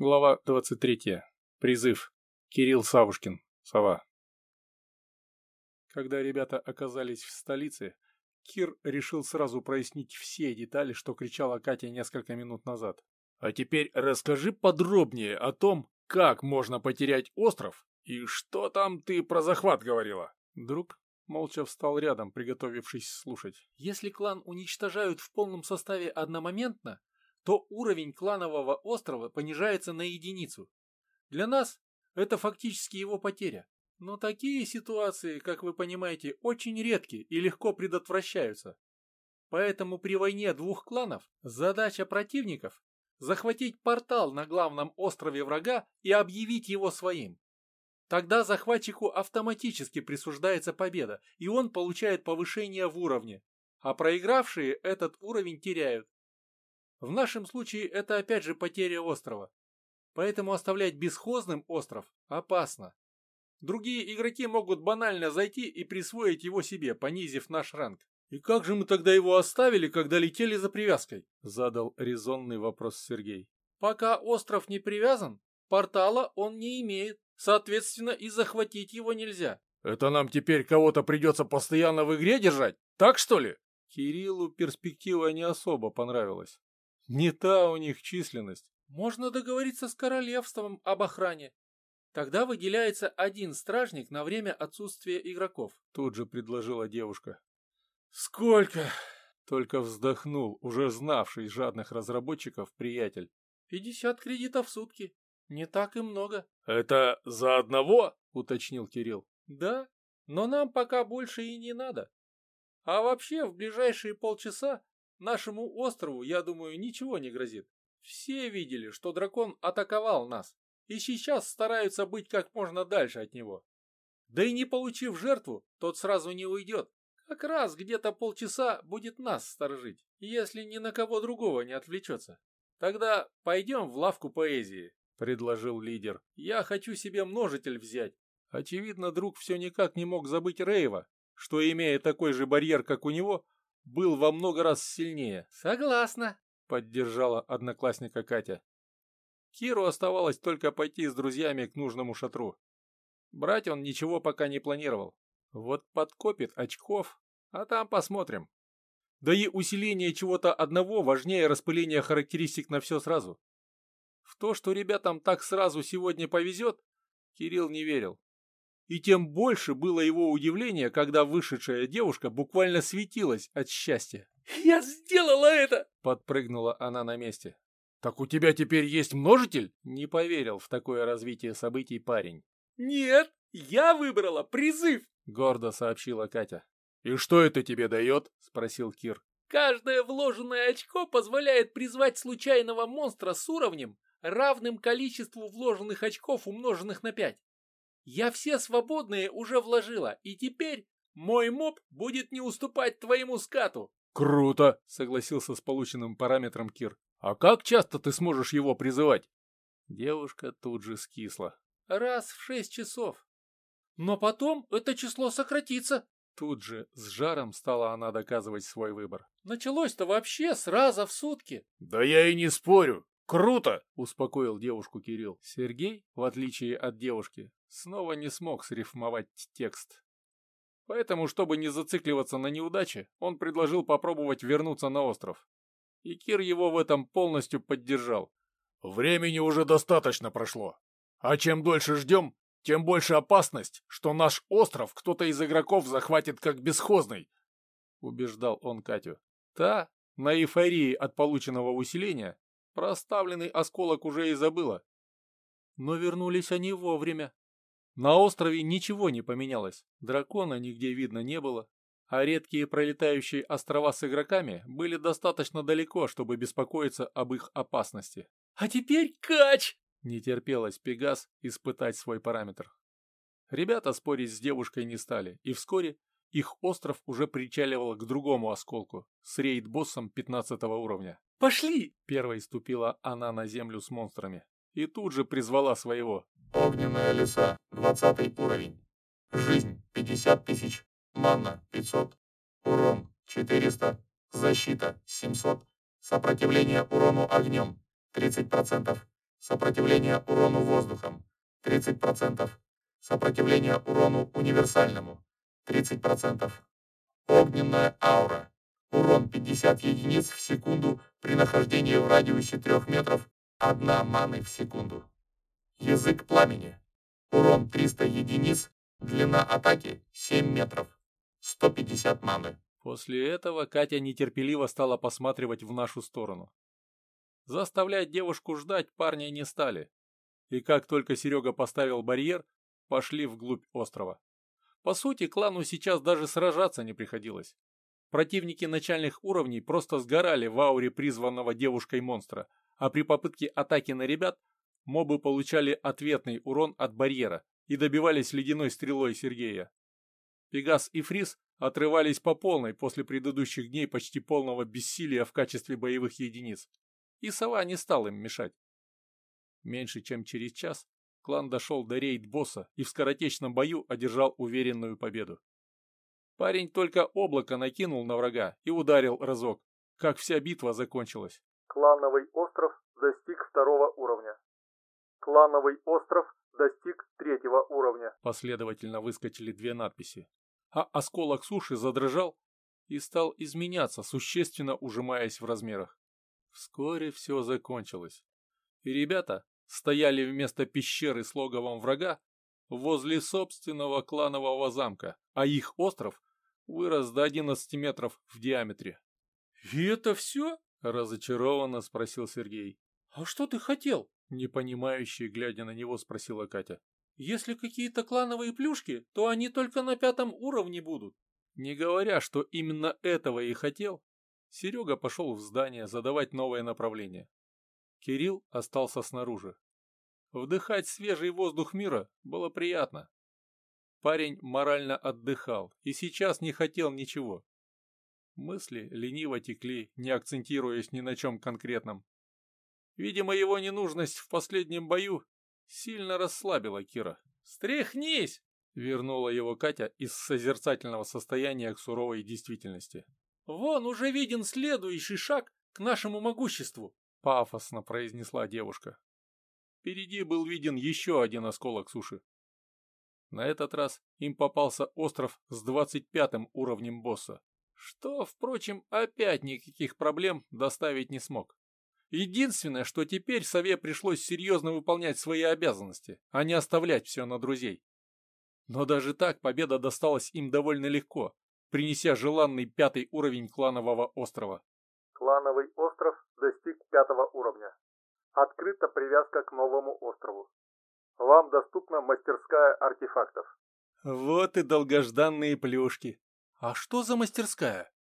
Глава 23. Призыв. Кирилл Савушкин. Сова. Когда ребята оказались в столице, Кир решил сразу прояснить все детали, что кричала Катя несколько минут назад. «А теперь расскажи подробнее о том, как можно потерять остров и что там ты про захват говорила?» Друг молча встал рядом, приготовившись слушать. «Если клан уничтожают в полном составе одномоментно, то уровень кланового острова понижается на единицу. Для нас это фактически его потеря. Но такие ситуации, как вы понимаете, очень редки и легко предотвращаются. Поэтому при войне двух кланов задача противников – захватить портал на главном острове врага и объявить его своим. Тогда захватчику автоматически присуждается победа, и он получает повышение в уровне, а проигравшие этот уровень теряют. В нашем случае это опять же потеря острова. Поэтому оставлять бесхозным остров опасно. Другие игроки могут банально зайти и присвоить его себе, понизив наш ранг. «И как же мы тогда его оставили, когда летели за привязкой?» – задал резонный вопрос Сергей. «Пока остров не привязан, портала он не имеет. Соответственно, и захватить его нельзя». «Это нам теперь кого-то придется постоянно в игре держать? Так что ли?» Кириллу перспектива не особо понравилась. Не та у них численность. Можно договориться с королевством об охране. Тогда выделяется один стражник на время отсутствия игроков. Тут же предложила девушка. Сколько? Только вздохнул, уже знавший жадных разработчиков приятель. Пятьдесят кредитов в сутки. Не так и много. Это за одного? Уточнил Кирилл. Да, но нам пока больше и не надо. А вообще в ближайшие полчаса Нашему острову, я думаю, ничего не грозит. Все видели, что дракон атаковал нас, и сейчас стараются быть как можно дальше от него. Да и не получив жертву, тот сразу не уйдет. Как раз где-то полчаса будет нас сторожить, если ни на кого другого не отвлечется. Тогда пойдем в лавку поэзии, предложил лидер. Я хочу себе множитель взять. Очевидно, друг все никак не мог забыть Рейва, что, имея такой же барьер, как у него, был во много раз сильнее. Согласна, поддержала одноклассника Катя. Киру оставалось только пойти с друзьями к нужному шатру. Брать он ничего пока не планировал. Вот подкопит очков, а там посмотрим. Да и усиление чего-то одного важнее распыления характеристик на все сразу. В то, что ребятам так сразу сегодня повезет, Кирилл не верил. И тем больше было его удивление, когда вышедшая девушка буквально светилась от счастья. «Я сделала это!» — подпрыгнула она на месте. «Так у тебя теперь есть множитель?» — не поверил в такое развитие событий парень. «Нет, я выбрала призыв!» — гордо сообщила Катя. «И что это тебе дает?» — спросил Кир. «Каждое вложенное очко позволяет призвать случайного монстра с уровнем, равным количеству вложенных очков, умноженных на пять. Я все свободные уже вложила, и теперь мой моб будет не уступать твоему скату. Круто, согласился с полученным параметром Кир. А как часто ты сможешь его призывать? Девушка тут же скисла. Раз в шесть часов. Но потом это число сократится. Тут же с жаром стала она доказывать свой выбор. Началось-то вообще с раза в сутки. Да я и не спорю. Круто! Успокоил девушку Кирилл. Сергей, в отличие от девушки, снова не смог срифмовать текст. Поэтому, чтобы не зацикливаться на неудаче, он предложил попробовать вернуться на остров. И Кир его в этом полностью поддержал. «Времени уже достаточно прошло. А чем дольше ждем, тем больше опасность, что наш остров кто-то из игроков захватит как бесхозный», — убеждал он Катю. Та, на эйфории от полученного усиления, проставленный осколок уже и забыла. Но вернулись они вовремя. На острове ничего не поменялось, дракона нигде видно не было, а редкие пролетающие острова с игроками были достаточно далеко, чтобы беспокоиться об их опасности. «А теперь кач!» — не терпелось Пегас испытать свой параметр. Ребята спорить с девушкой не стали, и вскоре их остров уже причаливал к другому осколку с рейд-боссом 15 уровня. «Пошли!» — первой ступила она на землю с монстрами и тут же призвала своего. Огненная леса, 20 уровень. Жизнь 50 тысяч. Манна 500. Урон 400. Защита 700. Сопротивление урону огнем 30%. Сопротивление урону воздухом 30%. Сопротивление урону универсальному 30%. Огненная аура. Урон 50 единиц в секунду при нахождении в радиусе 3 метров 1 маны в секунду. Язык пламени. Урон 300 единиц. Длина атаки 7 метров. 150 маны. После этого Катя нетерпеливо стала посматривать в нашу сторону. Заставлять девушку ждать парня не стали. И как только Серега поставил барьер, пошли вглубь острова. По сути, клану сейчас даже сражаться не приходилось. Противники начальных уровней просто сгорали в ауре призванного девушкой монстра, а при попытке атаки на ребят мобы получали ответный урон от барьера и добивались ледяной стрелой Сергея. Пегас и Фрис отрывались по полной после предыдущих дней почти полного бессилия в качестве боевых единиц, и сова не стал им мешать. Меньше чем через час клан дошел до рейд-босса и в скоротечном бою одержал уверенную победу. Парень только облако накинул на врага и ударил разок, как вся битва закончилась. Клановый остров достиг второго уровня. Клановый остров достиг третьего уровня. Последовательно выскочили две надписи. А осколок суши задрожал и стал изменяться, существенно ужимаясь в размерах. Вскоре все закончилось. И ребята стояли вместо пещеры с логовом врага возле собственного кланового замка, а их остров вырос до 11 метров в диаметре. «И это все?» – разочарованно спросил Сергей. «А что ты хотел?» – непонимающе глядя на него спросила Катя. «Если какие-то клановые плюшки, то они только на пятом уровне будут». Не говоря, что именно этого и хотел, Серега пошел в здание задавать новое направление. Кирилл остался снаружи. Вдыхать свежий воздух мира было приятно. Парень морально отдыхал и сейчас не хотел ничего. Мысли лениво текли, не акцентируясь ни на чем конкретном. Видимо, его ненужность в последнем бою сильно расслабила Кира. «Стряхнись!» — вернула его Катя из созерцательного состояния к суровой действительности. «Вон уже виден следующий шаг к нашему могуществу!» — пафосно произнесла девушка. Впереди был виден еще один осколок суши. На этот раз им попался остров с двадцать пятым уровнем босса, что, впрочем, опять никаких проблем доставить не смог. Единственное, что теперь Сове пришлось серьезно выполнять свои обязанности, а не оставлять все на друзей. Но даже так победа досталась им довольно легко, принеся желанный пятый уровень кланового острова. Клановый остров достиг пятого уровня. Открыта привязка к новому острову. Вам доступна мастерская артефактов. Вот и долгожданные плюшки. А что за мастерская?